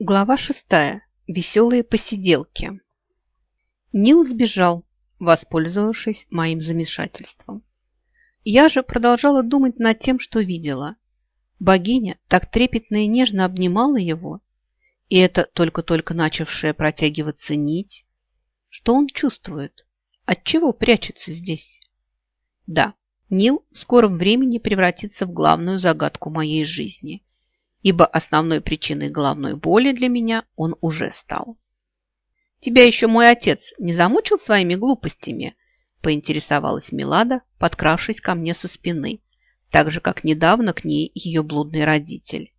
Глава шестая. Веселые посиделки. Нил сбежал, воспользовавшись моим замешательством. Я же продолжала думать над тем, что видела. Богиня так трепетно и нежно обнимала его, и это только-только начавшая протягиваться нить. Что он чувствует? Отчего прячется здесь? Да, Нил в скором времени превратится в главную загадку моей жизни – ибо основной причиной головной боли для меня он уже стал. «Тебя еще мой отец не замучил своими глупостями?» поинтересовалась Милада, подкравшись ко мне со спины, так же, как недавно к ней ее блудный родитель.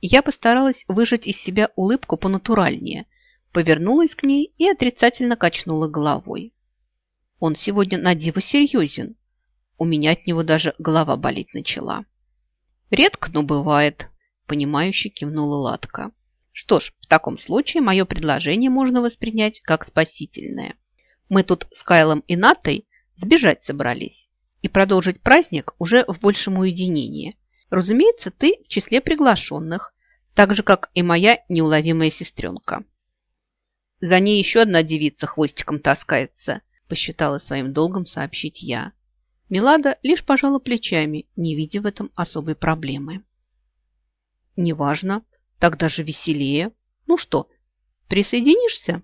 Я постаралась выжать из себя улыбку понатуральнее, повернулась к ней и отрицательно качнула головой. Он сегодня на диво серьезен. У меня от него даже голова болеть начала. Редко, но бывает, понимающе кивнула Ладка. Что ж, в таком случае мое предложение можно воспринять как спасительное. Мы тут с Кайлом и Натой сбежать собрались и продолжить праздник уже в большем уединении. Разумеется, ты в числе приглашенных, так же, как и моя неуловимая сестренка. За ней еще одна девица хвостиком таскается, посчитала своим долгом сообщить я. Милада лишь пожала плечами, не видя в этом особой проблемы. Неважно, так даже веселее. Ну что, присоединишься?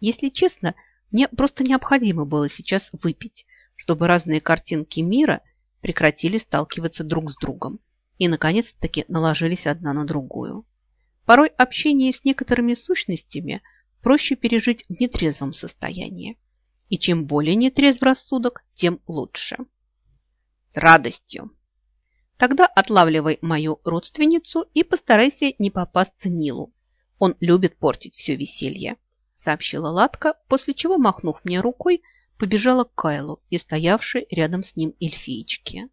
Если честно, мне просто необходимо было сейчас выпить, чтобы разные картинки мира прекратили сталкиваться друг с другом и, наконец-таки, наложились одна на другую. Порой общение с некоторыми сущностями проще пережить в нетрезвом состоянии. И чем более нетрезв рассудок, тем лучше. С радостью Тогда отлавливай мою родственницу и постарайся не попасться Нилу. Он любит портить все веселье», – сообщила Ладка, после чего, махнув мне рукой, побежала к Кайлу и стоявшей рядом с ним эльфиечке.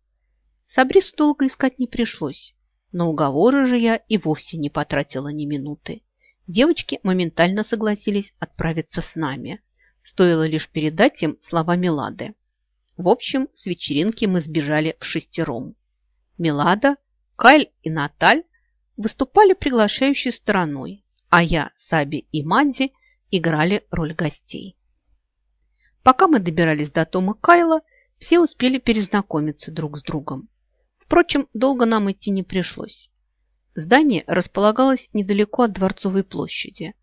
Сабрис долго искать не пришлось, но уговоры же я и вовсе не потратила ни минуты. Девочки моментально согласились отправиться с нами. Стоило лишь передать им слова Милады. В общем, с вечеринки мы сбежали в шестером. Милада, Кайль и Наталь выступали приглашающей стороной, а я, Саби и Манди играли роль гостей. Пока мы добирались до дома Кайла, все успели перезнакомиться друг с другом. Впрочем, долго нам идти не пришлось. Здание располагалось недалеко от Дворцовой площади.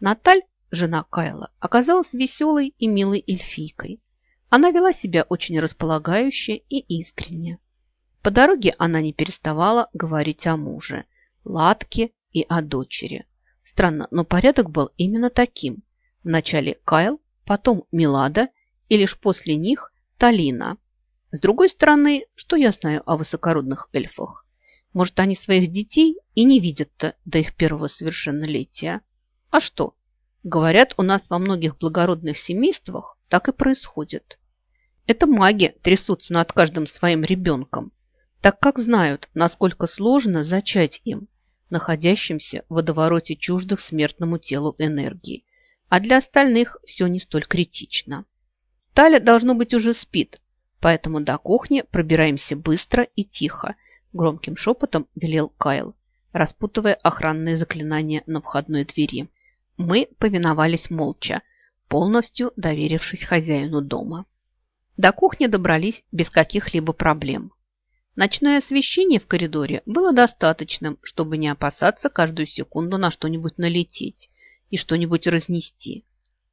Наталь, жена Кайла, оказалась веселой и милой эльфийкой. Она вела себя очень располагающе и искренне. По дороге она не переставала говорить о муже, Ладке и о дочери. Странно, но порядок был именно таким. Вначале Кайл, потом Милада и лишь после них Талина. С другой стороны, что я знаю о высокородных эльфах? Может, они своих детей и не видят-то до их первого совершеннолетия? А что? Говорят, у нас во многих благородных семействах так и происходит. Это маги трясутся над каждым своим ребенком, так как знают, насколько сложно зачать им, находящимся в водовороте чуждых смертному телу энергии. А для остальных все не столь критично. Таля, должно быть, уже спит, поэтому до кухни пробираемся быстро и тихо, громким шепотом велел Кайл, распутывая охранные заклинания на входной двери. Мы повиновались молча, полностью доверившись хозяину дома. До кухни добрались без каких-либо проблем. Ночное освещение в коридоре было достаточным, чтобы не опасаться каждую секунду на что-нибудь налететь и что-нибудь разнести.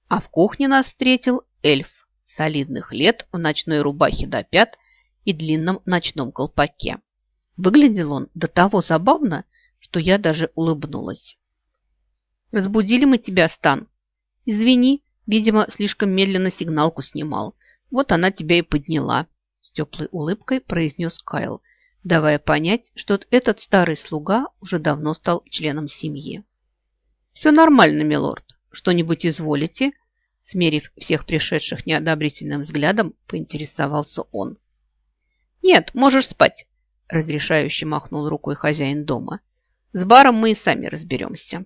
А в кухне нас встретил эльф солидных лет в ночной рубахе до пят и длинном ночном колпаке. Выглядел он до того забавно, что я даже улыбнулась. «Разбудили мы тебя, Стан. Извини, видимо, слишком медленно сигналку снимал. Вот она тебя и подняла», теплой улыбкой произнес Кайл, давая понять, что этот старый слуга уже давно стал членом семьи. «Все нормально, милорд. Что-нибудь изволите?» Смерив всех пришедших неодобрительным взглядом, поинтересовался он. «Нет, можешь спать», – разрешающе махнул рукой хозяин дома. «С баром мы и сами разберемся».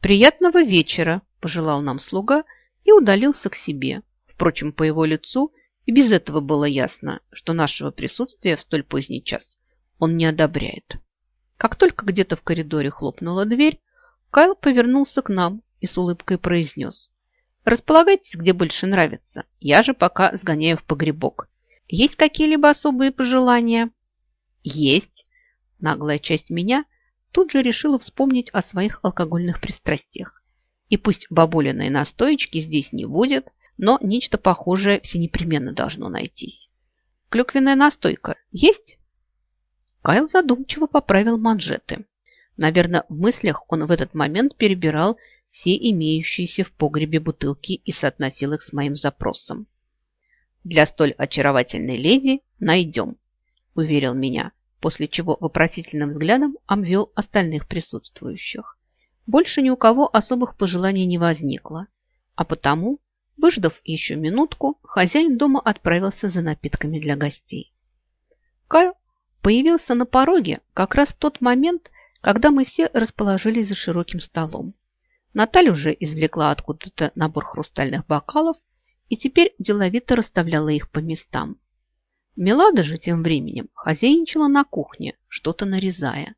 «Приятного вечера», – пожелал нам слуга и удалился к себе. Впрочем, по его лицу – и без этого было ясно, что нашего присутствия в столь поздний час он не одобряет. Как только где-то в коридоре хлопнула дверь, Кайл повернулся к нам и с улыбкой произнес. «Располагайтесь, где больше нравится. Я же пока сгоняю в погребок. Есть какие-либо особые пожелания?» «Есть!» Наглая часть меня тут же решила вспомнить о своих алкогольных пристрастиях. И пусть бабулиной настоечки здесь не будет, но нечто похожее все непременно должно найтись. Клюквенная настойка есть? Кайл задумчиво поправил манжеты. Наверное, в мыслях он в этот момент перебирал все имеющиеся в погребе бутылки и соотносил их с моим запросом. «Для столь очаровательной леди найдем», – уверил меня, после чего вопросительным взглядом обвел остальных присутствующих. Больше ни у кого особых пожеланий не возникло, а потому Выждав еще минутку, хозяин дома отправился за напитками для гостей. Кайл появился на пороге как раз в тот момент, когда мы все расположились за широким столом. Наталья уже извлекла откуда-то набор хрустальных бокалов и теперь деловито расставляла их по местам. Мелада же тем временем хозяйничала на кухне, что-то нарезая.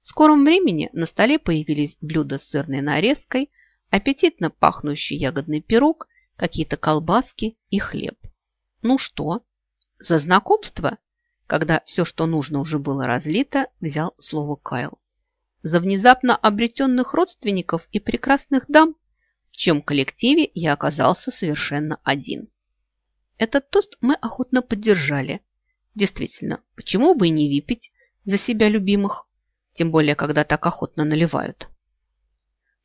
В скором времени на столе появились блюда с сырной нарезкой, аппетитно пахнущий ягодный пирог какие-то колбаски и хлеб. Ну что, за знакомство? Когда все, что нужно, уже было разлито, взял слово Кайл. За внезапно обретенных родственников и прекрасных дам, в чем коллективе я оказался совершенно один. Этот тост мы охотно поддержали. Действительно, почему бы и не выпить за себя любимых, тем более, когда так охотно наливают.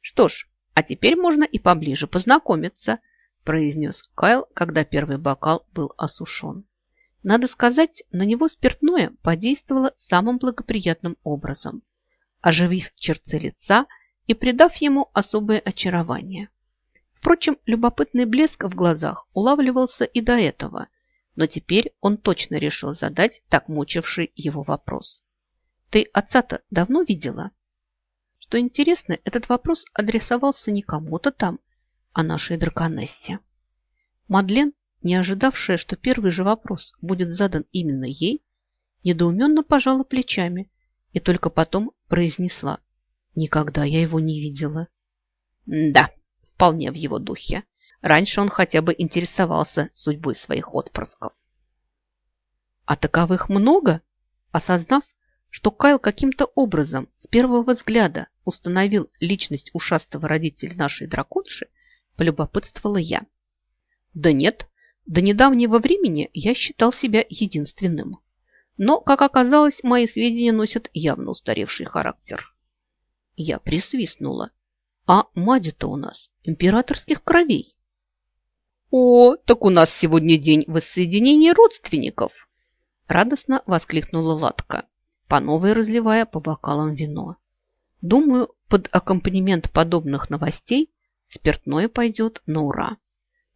Что ж, а теперь можно и поближе познакомиться – произнес Кайл, когда первый бокал был осушен. Надо сказать, на него спиртное подействовало самым благоприятным образом, оживив черты лица и придав ему особое очарование. Впрочем, любопытный блеск в глазах улавливался и до этого, но теперь он точно решил задать так мучивший его вопрос. «Ты отца-то давно видела?» Что интересно, этот вопрос адресовался не кому-то там, о нашей драконессе. Мадлен, не ожидавшая, что первый же вопрос будет задан именно ей, недоуменно пожала плечами и только потом произнесла «Никогда я его не видела». Да, вполне в его духе. Раньше он хотя бы интересовался судьбой своих отпрысков. А таковых много? Осознав, что Кайл каким-то образом с первого взгляда установил личность ушастого родителя нашей драконши, полюбопытствовала я. Да нет, до недавнего времени я считал себя единственным. Но, как оказалось, мои сведения носят явно устаревший характер. Я присвистнула. А мать-то у нас императорских кровей. «О, так у нас сегодня день воссоединения родственников!» Радостно воскликнула Ладка, по новой разливая по бокалам вино. Думаю, под аккомпанемент подобных новостей спиртное пойдет на ура.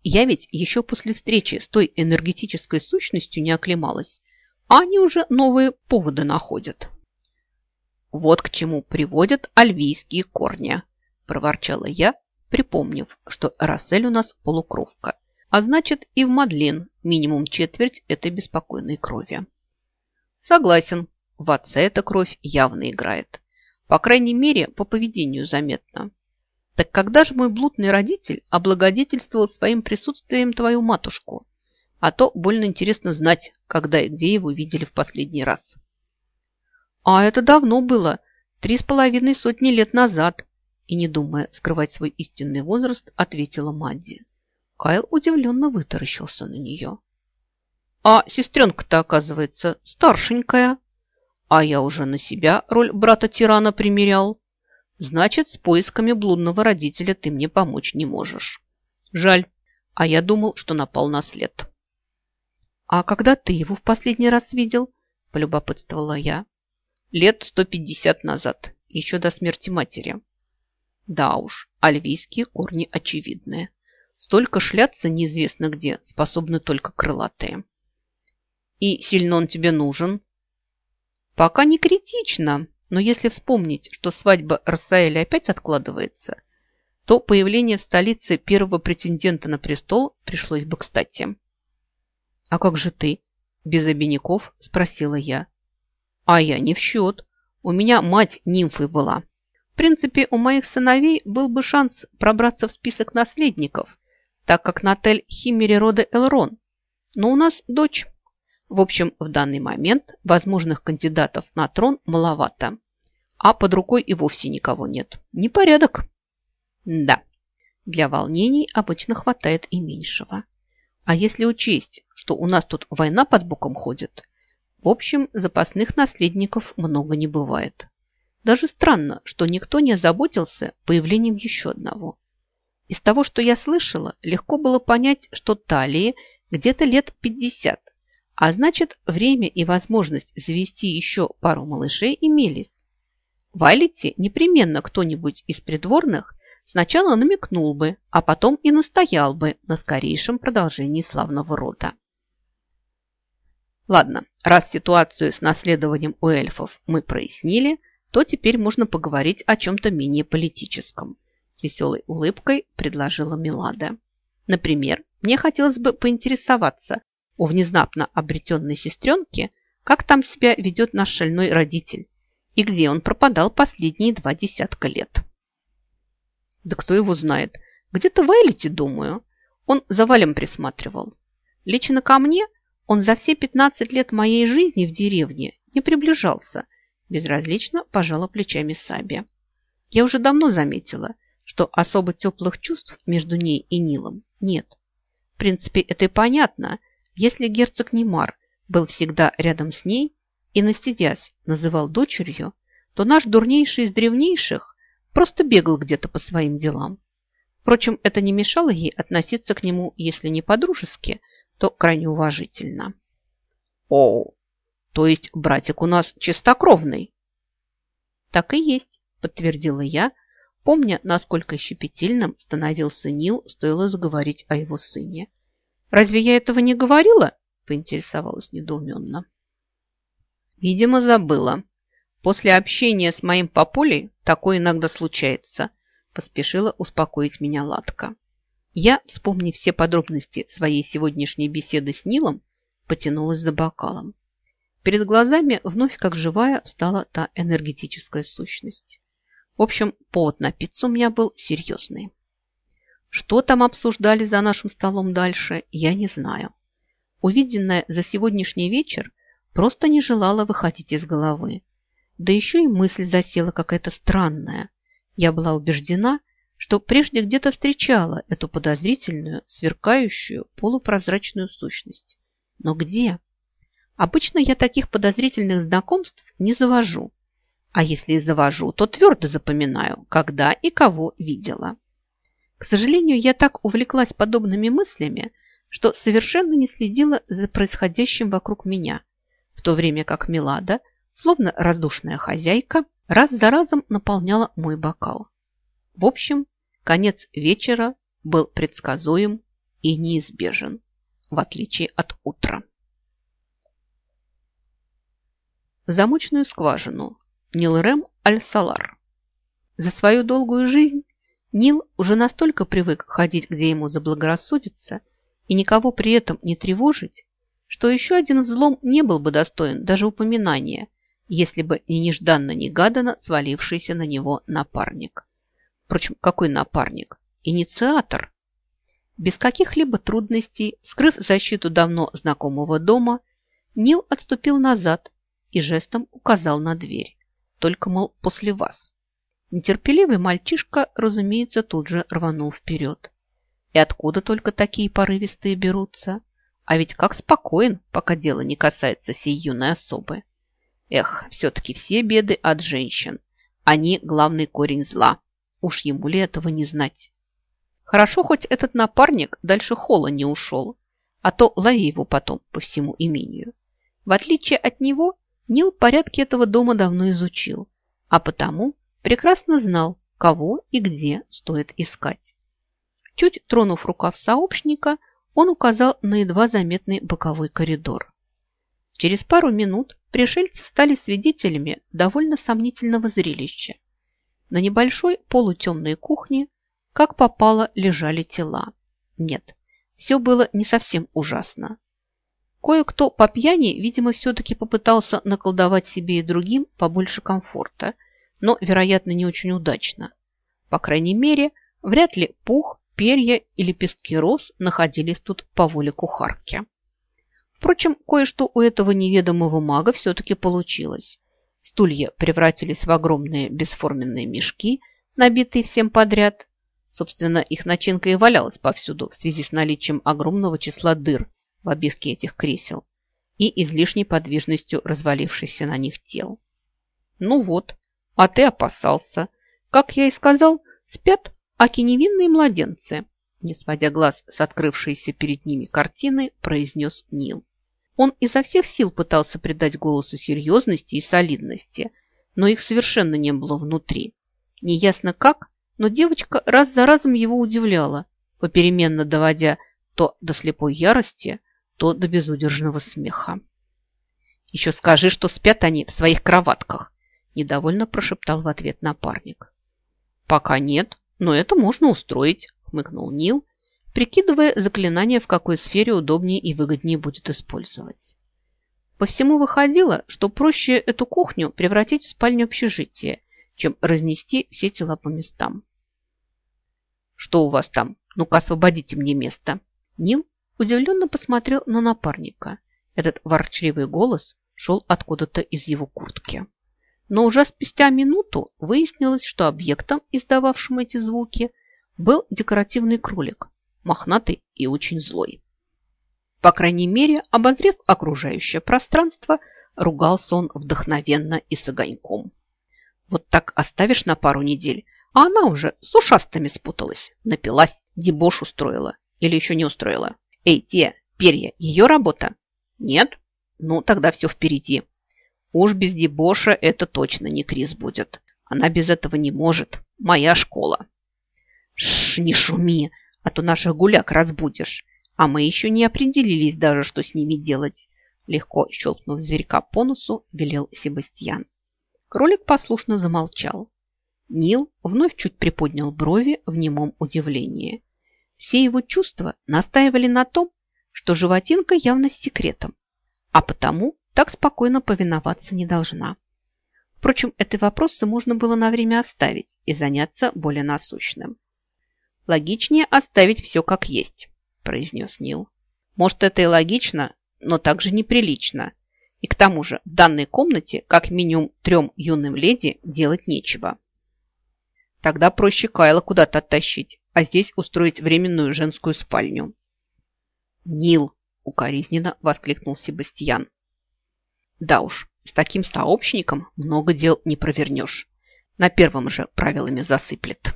Я ведь еще после встречи с той энергетической сущностью не оклемалась, а они уже новые поводы находят. Вот к чему приводят альвийские корни, проворчала я, припомнив, что Рассель у нас полукровка, а значит и в Мадлен минимум четверть этой беспокойной крови. Согласен, в отце эта кровь явно играет. По крайней мере, по поведению заметно. Так когда же мой блудный родитель облагодетельствовал своим присутствием твою матушку? А то больно интересно знать, когда и где его видели в последний раз. А это давно было, три с половиной сотни лет назад. И не думая скрывать свой истинный возраст, ответила Мадди. Кайл удивленно вытаращился на нее. А сестренка-то, оказывается, старшенькая. А я уже на себя роль брата-тирана примерял. Значит, с поисками блудного родителя ты мне помочь не можешь. Жаль, а я думал, что напал на след. А когда ты его в последний раз видел? Полюбопытствовала я. Лет сто пятьдесят назад, еще до смерти матери. Да уж, альвийские корни очевидные. Столько шляться неизвестно где, способны только крылатые. И сильно он тебе нужен? Пока не критично, но если вспомнить, что свадьба Рассаэля опять откладывается, то появление в столице первого претендента на престол пришлось бы кстати. «А как же ты?» – без обиняков спросила я. «А я не в счет. У меня мать нимфой была. В принципе, у моих сыновей был бы шанс пробраться в список наследников, так как Натель Химери рода Элрон. Но у нас дочь. В общем, в данный момент возможных кандидатов на трон маловато. А под рукой и вовсе никого нет. Непорядок. Да, для волнений обычно хватает и меньшего. А если учесть, что у нас тут война под боком ходит, в общем, запасных наследников много не бывает. Даже странно, что никто не озаботился появлением еще одного. Из того, что я слышала, легко было понять, что Талии где-то лет 50, а значит, время и возможность завести еще пару малышей имелись. В Алите непременно кто-нибудь из придворных сначала намекнул бы, а потом и настоял бы на скорейшем продолжении славного рода. Ладно, раз ситуацию с наследованием у эльфов мы прояснили, то теперь можно поговорить о чем-то менее политическом. Веселой улыбкой предложила Милада. Например, мне хотелось бы поинтересоваться у внезапно обретенной сестренки, как там себя ведет наш шальной родитель и где он пропадал последние два десятка лет. Да кто его знает? Где-то в Элите, думаю. Он за Валем присматривал. Лично ко мне он за все 15 лет моей жизни в деревне не приближался. Безразлично пожала плечами Саби. Я уже давно заметила, что особо теплых чувств между ней и Нилом нет. В принципе, это и понятно. Если герцог Немар был всегда рядом с ней и, настидясь, называл дочерью, то наш дурнейший из древнейших просто бегал где-то по своим делам. Впрочем, это не мешало ей относиться к нему, если не по-дружески, то крайне уважительно. О, то есть братик у нас чистокровный? Так и есть, подтвердила я, помня, насколько щепетильным становился Нил, стоило заговорить о его сыне. Разве я этого не говорила? Поинтересовалась недоуменно. Видимо, забыла. После общения с моим папулей такое иногда случается, поспешила успокоить меня Ладка. Я, вспомнив все подробности своей сегодняшней беседы с Нилом, потянулась за бокалом. Перед глазами вновь как живая стала та энергетическая сущность. В общем, повод напиться у меня был серьезный. Что там обсуждали за нашим столом дальше, я не знаю. Увиденное за сегодняшний вечер просто не желала выходить из головы. Да еще и мысль засела какая-то странная. Я была убеждена, что прежде где-то встречала эту подозрительную, сверкающую, полупрозрачную сущность. Но где? Обычно я таких подозрительных знакомств не завожу. А если и завожу, то твердо запоминаю, когда и кого видела. К сожалению, я так увлеклась подобными мыслями, что совершенно не следила за происходящим вокруг меня, в то время как Милада, словно раздушная хозяйка, раз за разом наполняла мой бокал. В общем, Конец вечера был предсказуем и неизбежен, в отличие от утра. Замочную скважину Нилрем Аль-Салар. За свою долгую жизнь Нил уже настолько привык ходить, где ему заблагорассудится, и никого при этом не тревожить, что еще один взлом не был бы достоин даже упоминания, если бы не нежданно-негаданно свалившийся на него напарник. Впрочем, какой напарник? Инициатор. Без каких-либо трудностей, скрыв защиту давно знакомого дома, Нил отступил назад и жестом указал на дверь. Только, мол, после вас. Нетерпеливый мальчишка, разумеется, тут же рванул вперед. И откуда только такие порывистые берутся? А ведь как спокоен, пока дело не касается сей юной особы. Эх, все-таки все беды от женщин. Они главный корень зла. Уж ему ли этого не знать? Хорошо, хоть этот напарник дальше холла не ушел, а то лови его потом по всему имению. В отличие от него, Нил порядки этого дома давно изучил, а потому прекрасно знал, кого и где стоит искать. Чуть тронув рукав сообщника, он указал на едва заметный боковой коридор. Через пару минут пришельцы стали свидетелями довольно сомнительного зрелища. На небольшой полутемной кухне, как попало, лежали тела. Нет, все было не совсем ужасно. Кое-кто по пьяни, видимо, все-таки попытался наколдовать себе и другим побольше комфорта, но, вероятно, не очень удачно. По крайней мере, вряд ли пух, перья и лепестки роз находились тут по воле кухарки. Впрочем, кое-что у этого неведомого мага все-таки получилось. Стулья превратились в огромные бесформенные мешки, набитые всем подряд. Собственно, их начинка и валялась повсюду в связи с наличием огромного числа дыр в обивке этих кресел и излишней подвижностью развалившихся на них тел. Ну вот, а ты опасался. Как я и сказал, спят аки невинные младенцы, не сводя глаз с открывшейся перед ними картины, произнес Нил. Он изо всех сил пытался придать голосу серьезности и солидности, но их совершенно не было внутри. Неясно как, но девочка раз за разом его удивляла, попеременно доводя то до слепой ярости, то до безудержного смеха. «Еще скажи, что спят они в своих кроватках!» Недовольно прошептал в ответ напарник. «Пока нет, но это можно устроить», хмыкнул Нил, прикидывая заклинание, в какой сфере удобнее и выгоднее будет использовать. По всему выходило, что проще эту кухню превратить в спальню общежития, чем разнести все тела по местам. «Что у вас там? Ну-ка, освободите мне место!» Нил удивленно посмотрел на напарника. Этот ворчливый голос шел откуда-то из его куртки. Но уже спустя минуту выяснилось, что объектом, издававшим эти звуки, был декоративный кролик, мохнатый и очень злой. По крайней мере, обозрев окружающее пространство, ругался он вдохновенно и с огоньком. Вот так оставишь на пару недель, а она уже с ушастыми спуталась, напилась, дебош устроила или еще не устроила. Эй, те, перья, ее работа? Нет? Ну, тогда все впереди. Уж без дебоша это точно не Крис будет. Она без этого не может. Моя школа. Шш, не шуми, а то наших гуляк разбудишь. А мы еще не определились даже, что с ними делать. Легко щелкнув зверька по носу, велел Себастьян. Кролик послушно замолчал. Нил вновь чуть приподнял брови в немом удивлении. Все его чувства настаивали на том, что животинка явно с секретом, а потому так спокойно повиноваться не должна. Впрочем, эти вопросы можно было на время оставить и заняться более насущным. «Логичнее оставить все как есть», – произнес Нил. «Может, это и логично, но также неприлично. И к тому же в данной комнате как минимум трем юным леди делать нечего». Тогда проще Кайла куда-то оттащить, а здесь устроить временную женскую спальню. «Нил!» – укоризненно воскликнул Себастьян. «Да уж, с таким сообщником много дел не провернешь. На первом же правилами засыплет».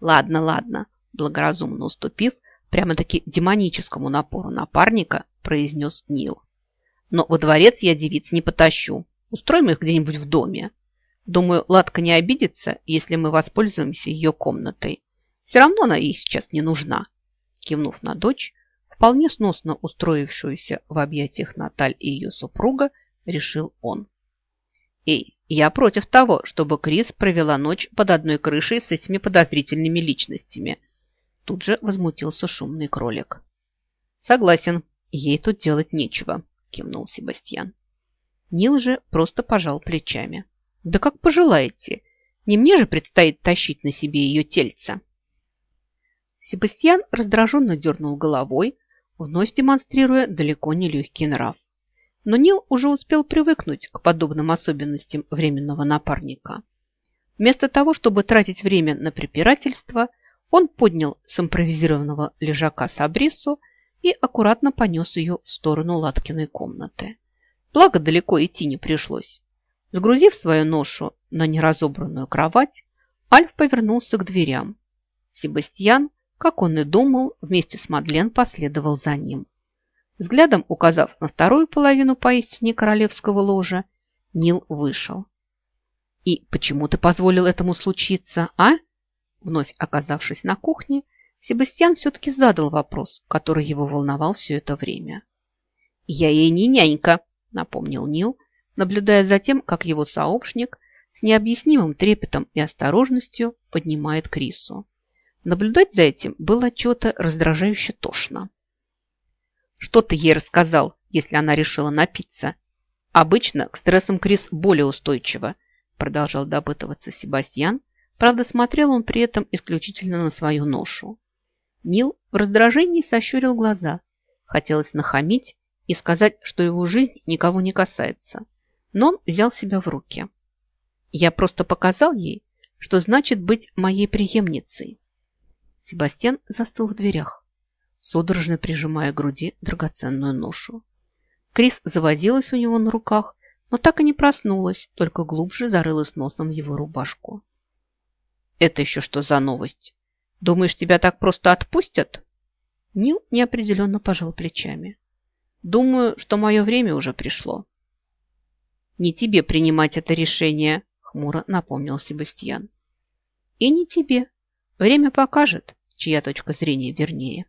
«Ладно, ладно», – благоразумно уступив прямо-таки демоническому напору напарника, произнес Нил. «Но во дворец я девиц не потащу. Устроим их где-нибудь в доме. Думаю, Ладка не обидится, если мы воспользуемся ее комнатой. Все равно она ей сейчас не нужна. Кивнув на дочь, вполне сносно устроившуюся в объятиях Наталь и ее супруга, решил он. Эй, я против того, чтобы Крис провела ночь под одной крышей с этими подозрительными личностями. Тут же возмутился шумный кролик. Согласен, ей тут делать нечего, кивнул Себастьян. Нил же просто пожал плечами. Да как пожелаете. Не мне же предстоит тащить на себе ее тельца. Себастьян раздраженно дернул головой, вновь демонстрируя далеко не легкий нрав. Но Нил уже успел привыкнуть к подобным особенностям временного напарника. Вместо того, чтобы тратить время на препирательство, он поднял с импровизированного лежака Сабрису и аккуратно понес ее в сторону Латкиной комнаты. Благо, далеко идти не пришлось. Сгрузив свою ношу на неразобранную кровать, Альф повернулся к дверям. Себастьян как он и думал, вместе с Мадлен последовал за ним. Взглядом указав на вторую половину поистине королевского ложа, Нил вышел. «И почему ты позволил этому случиться, а?» Вновь оказавшись на кухне, Себастьян все-таки задал вопрос, который его волновал все это время. «Я ей не нянька», — напомнил Нил, наблюдая за тем, как его сообщник с необъяснимым трепетом и осторожностью поднимает Крису. Наблюдать за этим было чего-то раздражающе тошно. «Что ты ей рассказал?» если она решила напиться. Обычно к стрессам Крис более устойчива, продолжал допытываться Себастьян. Правда, смотрел он при этом исключительно на свою ношу. Нил в раздражении сощурил глаза. Хотелось нахамить и сказать, что его жизнь никого не касается. Но он взял себя в руки. Я просто показал ей, что значит быть моей преемницей. Себастьян застыл в дверях, судорожно прижимая к груди драгоценную ношу. Крис заводилась у него на руках, но так и не проснулась, только глубже зарылась носом в его рубашку. «Это еще что за новость? Думаешь, тебя так просто отпустят?» Нил неопределенно пожал плечами. «Думаю, что мое время уже пришло». «Не тебе принимать это решение», — хмуро напомнил Себастьян. «И не тебе. Время покажет, чья точка зрения вернее».